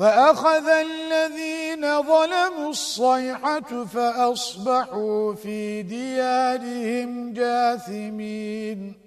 وأخذ الذين ظلموا الصيحة فأصبحوا في ديارهم جاثمين.